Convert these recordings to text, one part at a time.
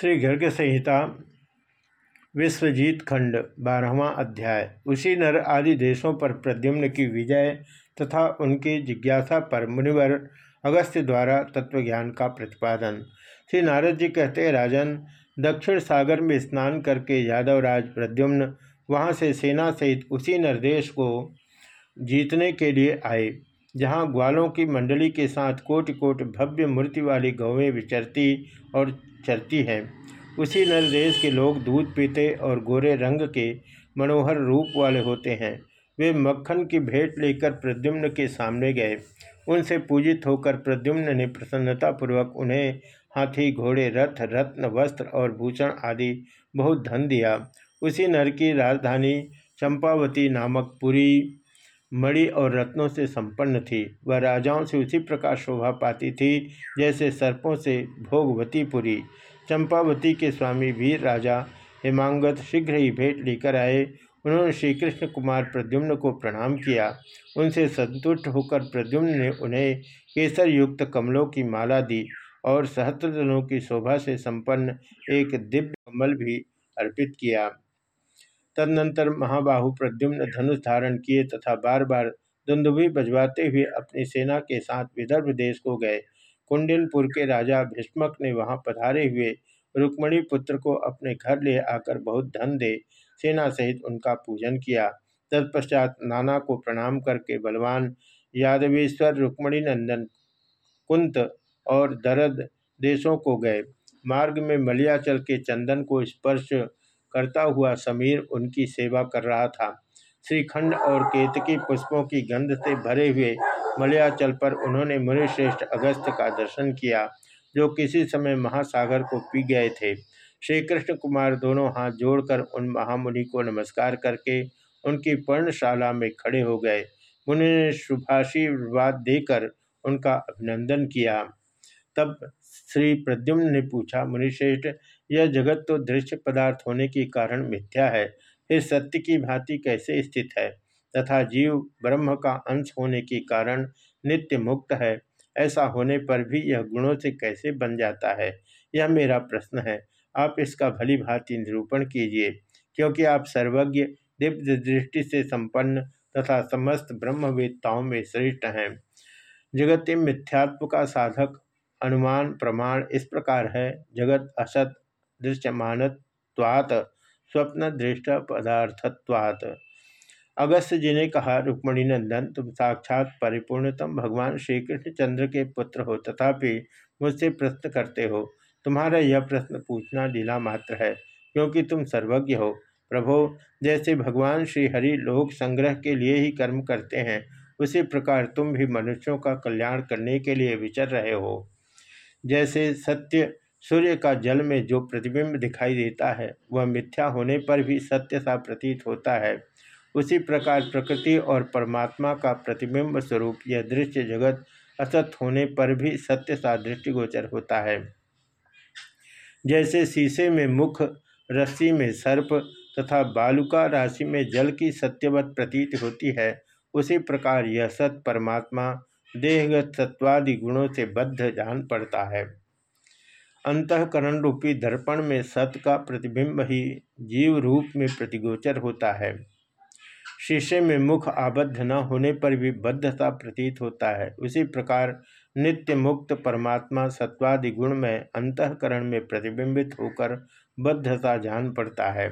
श्री गर्ग संहिता, विश्वजीत खंड, बारहवा अध्याय। उसी नर आदि देशों पर प्रद्युम्न की विजय तथा उनकी जिज्ञासा पर मुनिवर अगस्त्य द्वारा तत्वज्ञान का प्रतिपादन। श्री नारद जी कहते, राजन, दक्षिण सागर में स्नान करके यादवराज प्रद्युम्न वहाँ से सेना सहित उसी नरदेश को जीतने के लिए आए। जहाँ ग्वालों की मंडली के साथ कोटि कोट भव्य मूर्ति वाली गौवें विचरती और चरती हैं। उसी नर देश के लोग दूध पीते और गोरे रंग के मनोहर रूप वाले होते हैं। वे मक्खन की भेंट लेकर प्रद्युम्न के सामने गए। उनसे पूजित होकर प्रद्युम्न ने प्रसन्नतापूर्वक उन्हें हाथी, घोड़े, रथ, रत्न, वस्त्र और भूषण आदि बहुत धन दिया। उसी नर की राजधानी चंपावती नामक पुरी मणि और रत्नों से संपन्न थी। वह राजाओं से उसी प्रकार शोभा पाती थी, जैसे सर्पों से भोगवतीपुरी। चंपावती के स्वामी वीर राजा हेमांगत शीघ्र ही भेंट लेकर आए। उन्होंने श्री कृष्ण कुमार प्रद्युम्न को प्रणाम किया। उनसे संतुष्ट होकर प्रद्युम्न ने उन्हें केसर युक्त कमलों की माला दी और सहस्त्रजनों की शोभा से संपन्न एक दिव्य कमल भी अर्पित किया। तदनंतर महाबाहु प्रद्युम्न धनुष धारण किए तथा बार बार दुंदुभी बजवाते हुए अपनी सेना के साथ विदर्भ देश को गए। कुंडिलपुर के राजा भीष्मक ने वहाँ पधारे हुए रुक्मणी पुत्र को अपने घर ले आकर बहुत धन दे, सेना सहित उनका पूजन किया। तत्पश्चात नाना को प्रणाम करके बलवान यादवेश्वर रुक्मणी नंदन, कुंत और दरद देशों को गए। मार्ग में मलियाचल के चंदन को स्पर्श करता हुआ समीर उनकी सेवा कर रहा था। श्रीखंड और केतकी पुष्पों की गंध से भरे हुए मलयाचल पर उन्होंने मुनिश्रेष्ठ अगस्त का दर्शन किया, जो किसी समय महासागर को पी गए थे। श्री कृष्ण कुमार दोनों हाथ जोड़कर उन महामुनि को नमस्कार करके उनकी पर्णशाला में खड़े हो गए। मुनि ने शुभाशीर्वाद देकर उनका अभिनंदन किया। तब श्री प्रद्युम्न ने पूछा, मुनिश्रेष्ठ, यह जगत तो दृश्य पदार्थ होने के कारण मिथ्या है, फिर सत्य की भांति कैसे स्थित है? तथा जीव ब्रह्म का अंश होने के कारण नित्य मुक्त है, ऐसा होने पर भी यह गुणों से कैसे बन जाता है? यह मेरा प्रश्न है। आप इसका भली भांति निरूपण कीजिए, क्योंकि आप सर्वज्ञ, दिव्य दृष्टि से संपन्न तथा समस्त ब्रह्मवेदताओं में श्रेष्ठ हैं। जगत मिथ्यात्व का साधक अनुमान, प्रमाण इस प्रकार है। जगत असत दृश्यमानत्वात् स्वप्न दृष्ट पदार्थत्वात्। अगस्त जी ने कहा, रुक्मणी नंदन, तुम साक्षात परिपूर्णतम भगवान श्री कृष्ण चंद्र के पुत्र हो, तथापि मुझसे प्रश्न करते हो। तुम्हारा यह प्रश्न पूछना लीला मात्र है, क्योंकि तुम सर्वज्ञ हो। प्रभो, जैसे भगवान श्री हरि लोक संग्रह के लिए ही कर्म करते हैं, उसी प्रकार तुम भी मनुष्यों का कल्याण करने के लिए विचर रहे हो। जैसे सत्य सूर्य का जल में जो प्रतिबिंब दिखाई देता है, वह मिथ्या होने पर भी सत्य सा प्रतीत होता है। उसी प्रकार प्रकृति और परमात्मा का प्रतिबिंब स्वरूप यह दृश्य जगत असत होने पर भी सत्य सा दृष्टिगोचर होता है। जैसे शीशे में मुख, रस्सी में सर्प तथा बालुका राशि में जल की सत्यवत प्रतीत होती है, उसी प्रकार यह सत परमात्मा देहगत सत्वादि गुणों से बद्ध जान पड़ता है। अंतकरण रूपी दर्पण में सत का प्रतिबिंब ही जीव रूप में प्रतिगोचर होता है। शीशे में मुख आबद्ध न होने पर भी बद्धता प्रतीत होता है। उसी प्रकार नित्य मुक्त परमात्मा सत्वादि गुण में अंतकरण में प्रतिबिंबित होकर बद्धता जान पड़ता है।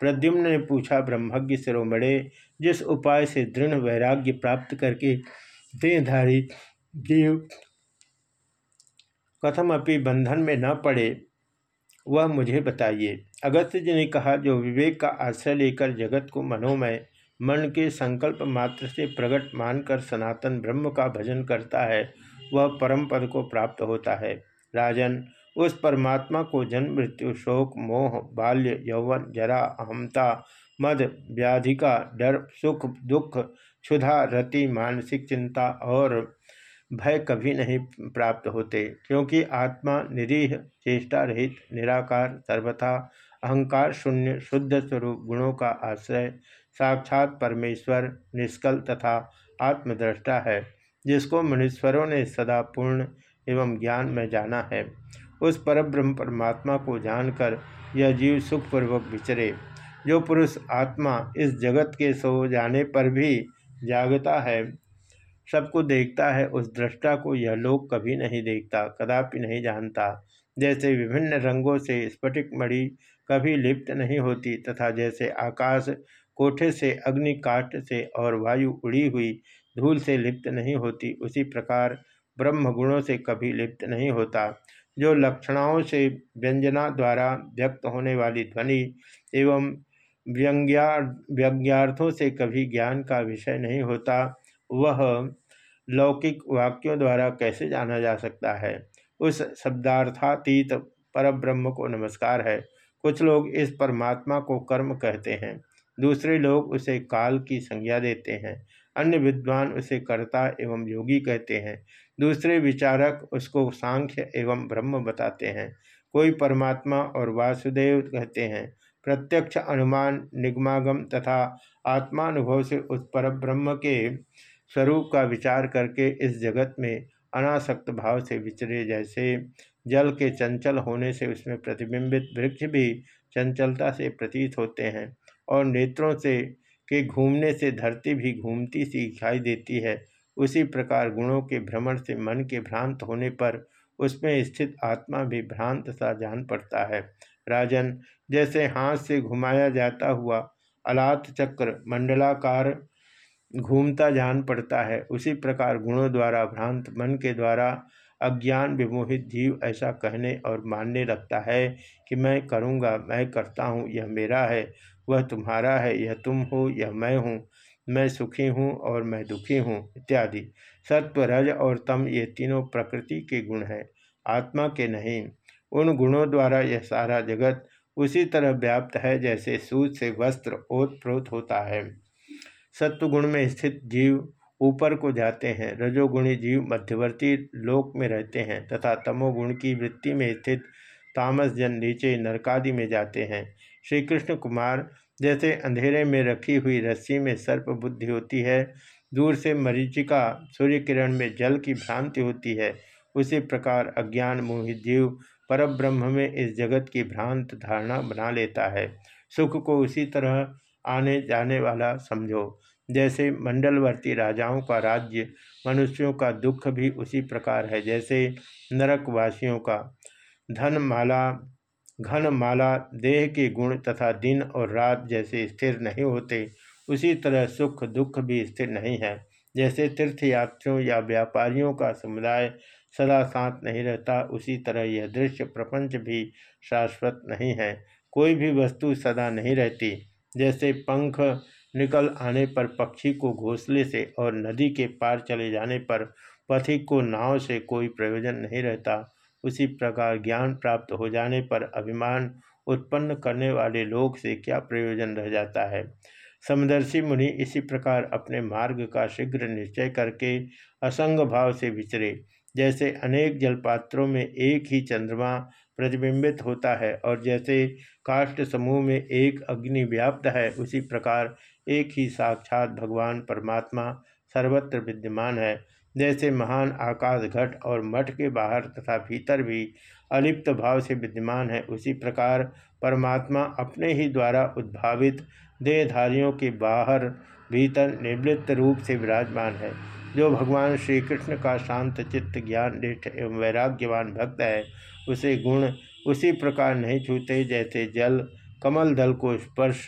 प्रद्युम्न ने पूछा, ब्रह्मज्ञ शिरोमणे, जिस उपाय से दृढ़ वैराग्य प्राप्त करके देहधारी जीव कथम अपि बंधन में न पड़े, वह मुझे बताइए। अगस्त्य जी ने कहा, जो विवेक का आश्रय लेकर जगत को मनोमय, मन के संकल्प मात्र से प्रकट मानकर सनातन ब्रह्म का भजन करता है, वह परम पद को प्राप्त होता है। राजन, उस परमात्मा को जन्म, मृत्यु, शोक, मोह, बाल्य, यौवन, जरा अहमता मद व्याधिका डर, सुख, दुख क्षुधा, रति, मानसिक चिंता और भय कभी नहीं प्राप्त होते, क्योंकि आत्मा निरीह, चेष्टा रहित, निराकार, सर्वथा अहंकार शून्य, शुद्ध स्वरूप गुणों का आश्रय, साक्षात परमेश्वर, निष्कल तथा आत्मद्रष्टा है, जिसको मनुष्वरों ने सदा पूर्ण एवं ज्ञान में जाना है। उस परब्रह्म परमात्मा को जानकर यह जीव सुखपूर्वक विचरे जो पुरुष आत्मा इस जगत के सो जाने पर भी जागता है, सबको देखता है, उस दृष्टा को यह लोक कभी नहीं देखता, कदापि नहीं जानता। जैसे विभिन्न रंगों से स्फटिक मणि कभी लिप्त नहीं होती तथा जैसे आकाश कोठे से अग्नि काट से और वायु उड़ी हुई धूल से लिप्त नहीं होती, उसी प्रकार ब्रह्म गुणों से कभी लिप्त नहीं होता। जो लक्षणाओं से व्यंजना द्वारा व्यक्त होने वाली ध्वनि एवं व्यंग्या, व्यंग्यार्थों से कभी ज्ञान का विषय नहीं होता। वह लौकिक वाक्यों द्वारा कैसे जाना जा सकता है? उस शब्दार्थातीत परब्रह्म को नमस्कार है। कुछ लोग इस परमात्मा को कर्म कहते हैं। दूसरे लोग उसे काल की संज्ञा देते हैं। अन्य विद्वान उसे कर्ता एवं योगी कहते हैं। दूसरे विचारक उसको सांख्य एवं ब्रह्म बताते हैं। कोई परमात्मा और वासुदेव कहते हैं। प्रत्यक्ष अनुमान, निगमागम तथा आत्मानुभव से उस पर ब्रह्म के स्वरूप का विचार करके इस जगत में अनासक्त भाव से विचरे जैसे जल के चंचल होने से उसमें प्रतिबिंबित वृक्ष भी चंचलता से प्रतीत होते हैं और नेत्रों से के घूमने से धरती भी घूमती सी दिखाई देती है। उसी प्रकार गुणों के भ्रमण से मन के भ्रांत होने पर उसमें स्थित आत्मा भी भ्रांत सा जान पड़ता है। राजन, जैसे हाथ से घुमाया जाता हुआ अलात चक्र मंडलाकार घूमता जान पड़ता है। उसी प्रकार गुणों द्वारा, भ्रांत मन के द्वारा अज्ञान विमोहित जीव ऐसा कहने और मानने लगता है कि मैं करूँगा, मैं करता हूँ, यह मेरा है, वह तुम्हारा है, यह तुम हो, यह मैं हूँ, मैं सुखी हूँ और मैं दुखी हूँ, इत्यादि। सत्व, रज और तम ये तीनों प्रकृति के गुण हैं, आत्मा के नहीं। उन गुणों द्वारा यह सारा जगत उसी तरह व्याप्त है जैसे सूत से वस्त्र ओत प्रोत होता है। सत्वगुण में स्थित जीव ऊपर को जाते हैं, रजोगुणी जीव मध्यवर्ती लोक में रहते हैं तथा तमोगुण की वृत्ति में स्थित तामस जन नीचे नरकादि में जाते हैं। श्री कृष्ण कुमार जैसे अंधेरे में रखी हुई रस्सी में सर्प बुद्धि होती है, दूर से मरीचिका सूर्य किरण में जल की भ्रांति होती है, उसी प्रकार अज्ञान मोहित जीव परब्रह्म में इस जगत की भ्रांत धारणा बना लेता है। सुख को उसी तरह आने जाने वाला समझो। जैसे मंडलवर्ती राजाओं का राज्य, मनुष्यों का दुख भी उसी प्रकार है, जैसे नरकवासियों का। धन माला घन माला देह के गुण तथा दिन और रात जैसे स्थिर नहीं होते, उसी तरह सुख दुख भी स्थिर नहीं है। जैसे तीर्थयात्रियों या व्यापारियों का समुदाय सदा साथ नहीं रहता। उसी तरह यह दृश्य प्रपंच भी शाश्वत नहीं है। कोई भी वस्तु सदा नहीं रहती। जैसे पंख निकल आने पर पक्षी को घोंसले से और नदी के पार चले जाने पर पथिक को नाव से कोई प्रयोजन नहीं रहता। उसी प्रकार ज्ञान प्राप्त हो जाने पर अभिमान उत्पन्न करने वाले लोग से क्या प्रयोजन रह जाता है? समदर्शी मुनि इसी प्रकार अपने मार्ग का शीघ्र निश्चय करके असंग भाव से विचरे जैसे अनेक जलपात्रों में एक ही चंद्रमा प्रतिबिंबित होता है और जैसे काष्ठ समूह में एक अग्नि व्याप्त है, उसी प्रकार एक ही साक्षात भगवान परमात्मा सर्वत्र विद्यमान है। जैसे महान आकाश घट और मठ के बाहर तथा भीतर भी अलिप्त भाव से विद्यमान है, उसी प्रकार परमात्मा अपने ही द्वारा उद्भावित देहधारियों के बाहर भीतर निवृत्त रूप से विराजमान है। जो भगवान श्री कृष्ण का शांत चित्त ज्ञान निष्ठ एवं वैराग्यवान भक्त है, उसे गुण उसी प्रकार नहीं छूते जैसे जल कमल दल को स्पर्श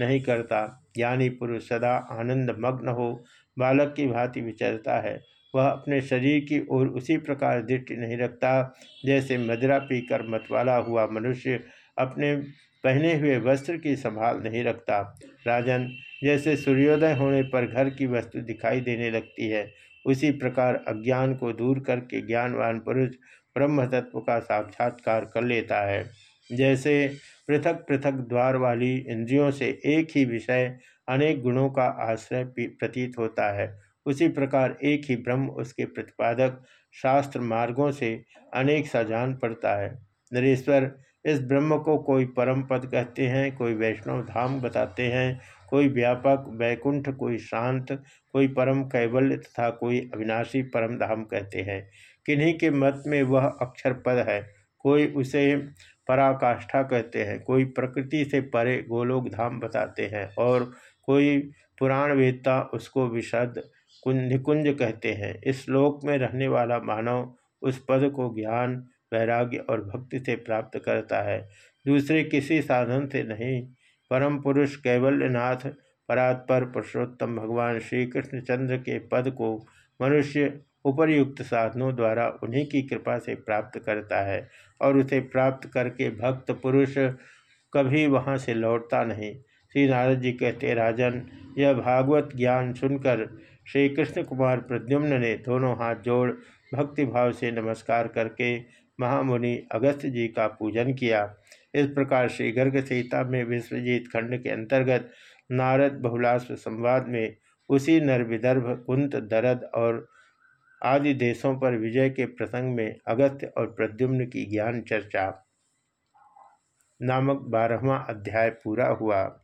नहीं करता। ज्ञानी पुरुष सदा आनंद मग्न हो, बालक की भांति विचरता है। वह अपने शरीर की ओर उसी प्रकार दृष्टि नहीं रखता, जैसे मदरा पीकर मतवाला हुआ मनुष्य अपने पहने हुए वस्त्र की संभाल नहीं रखता। राजन जैसे सूर्योदय होने पर घर की वस्तु दिखाई देने लगती है, उसी प्रकार अज्ञान को दूर करके ज्ञानवान पुरुष ब्रह्म तत्व का साक्षात्कार कर लेता है। जैसे पृथक पृथक द्वार वाली इंद्रियों से एक ही विषय अनेक गुणों का आश्रय प्रतीत होता है। उसी प्रकार एक ही ब्रह्म उसके प्रतिपादक शास्त्र मार्गों से अनेक सा जान पड़ता है। नरेश्वर, इस ब्रह्म को कोई परम पद कहते हैं, कोई वैष्णव धाम बताते हैं कोई व्यापक वैकुंठ, कोई शांत, कोई परम कैवल्य तथा कोई अविनाशी परम धाम कहते हैं। किन्हीं के मत में वह अक्षर पद है। कोई उसे पराकाष्ठा कहते हैं। कोई प्रकृति से परे गोलोक धाम बताते हैं और कोई पुराण वेदता उसको विशद निकुंज कहते हैं। इस लोक में रहने वाला मानव उस पद को ज्ञान, वैराग्य और भक्ति से प्राप्त करता है। दूसरे किसी साधन से नहीं परम पुरुष कैवल्यनाथ परात्पर पुरुषोत्तम भगवान श्री कृष्णचंद्र के पद को मनुष्य उपरयुक्त साधनों द्वारा उन्हीं की कृपा से प्राप्त करता है और उसे प्राप्त करके भक्त पुरुष कभी वहाँ से लौटता नहीं। श्री नारद जी कहते, राजन, यह भागवत ज्ञान सुनकर श्री कृष्ण कुमार प्रद्युम्न ने दोनों हाथ जोड़ भक्तिभाव से नमस्कार करके महामुनि अगस्त जी का पूजन किया। इस प्रकार श्री गर्ग सीता में विश्वजीत खंड के अंतर्गत नारद बहुलाश्व संवाद में उसी नर विदर्भ कुंत, दरद और आदि देशों पर विजय के प्रसंग में अगस्त्य और प्रद्युम्न की ज्ञान चर्चा। नामक बारहवा अध्याय पूरा हुआ।